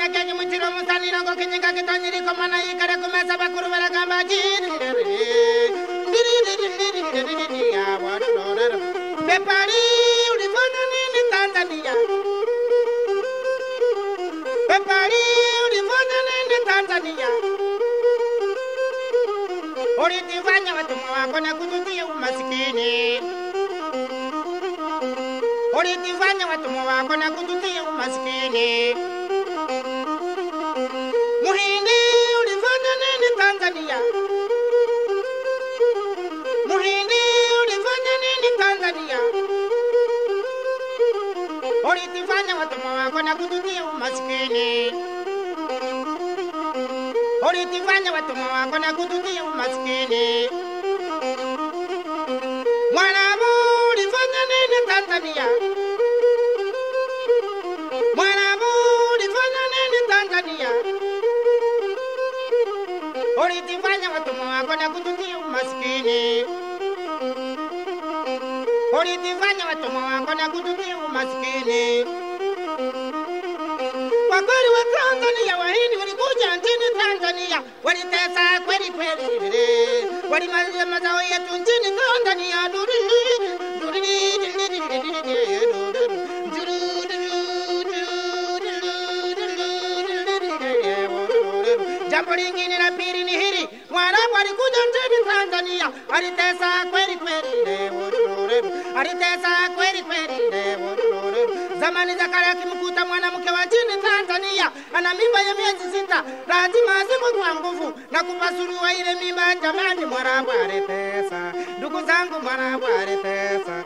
kenya kenya muchiro musalino ngo kenya kake tonyiri komana ikare kumesa bakurubara kamba jini diri diri diri diri diri ya wadu donero bepari nini Tanzania bepari ulimudu nini Tanzania ulitifanya watumwa wako na kujutia umasikini ulitifanya watumwa wako na kujutia umasikini Ulitifanya watumwa wako na kututia umasikini. Ulitifanya watumwa wako na kututia umasikini. Mwarabu ulifanya nini Tanzania? Mwarabu ulifanya nini Tanzania? Ulitifanya watumwa wako na kututia Ulitifanya watumwa wako na kututia umasikini. Kwa kweli wa Tanzania wahindi walikuja nchini Tanzania, walitesa kweli kweli, walimaliza mazao yetu nchini Tanzania. Jambo lingine la pili ni hili, Mwarabu alikuja nchini Tanzania, alitesa kweli kweli, alitesa kweli kweli. Zamani za kale akimkuta mwanamke wa nchini Tanzania ana mimba ya miezi sita, lazima kwa nguvu na kupasuliwa ile mimba. Jamani, Mwarabu alitesa, ndugu zangu, Mwarabu alitesa,